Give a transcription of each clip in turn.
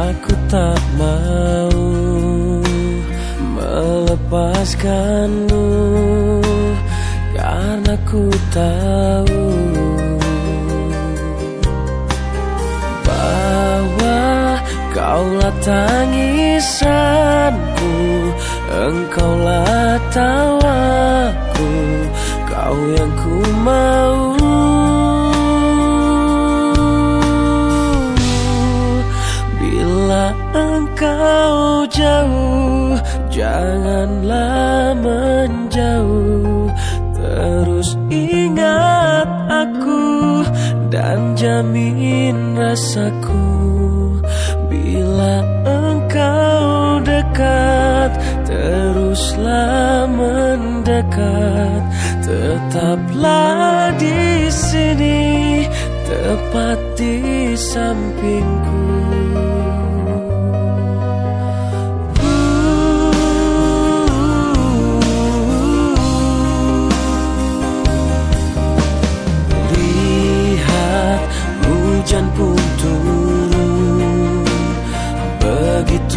Aku tak mau melepaskanmu Karena ku tahu Bahwa kaulah tangisanku Engkaulah tawaku Kau yang ku mau engkau jauh Janganlah menjauh. Terus ingat aku Dan jamin rasaku. Bila engkau dekat Teruslah mendekat. Tetaplah di sini Tepat di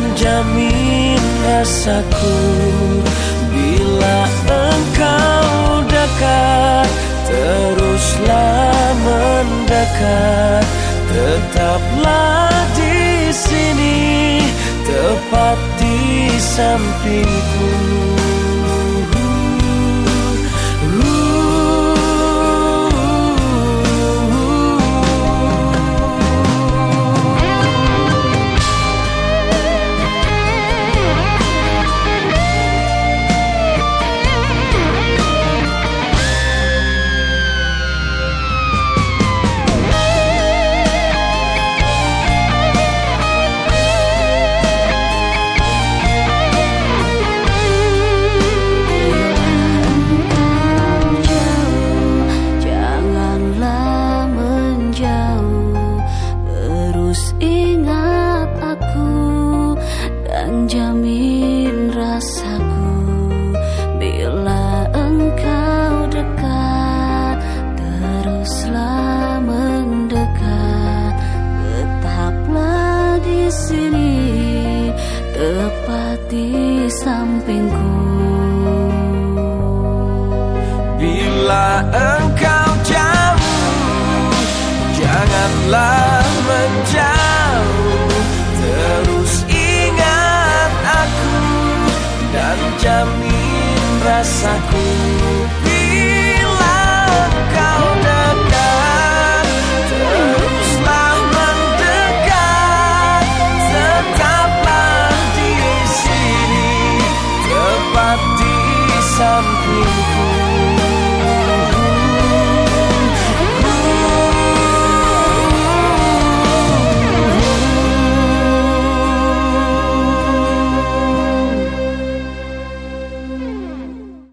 Dan jamin rasaku Bila engkau dekat Teruslah mendekat Tetaplah di sini, tepat di sampingku. Bila engkau jauh Janganlah menjauh. Terus ingat aku Dan jamin rasaku through.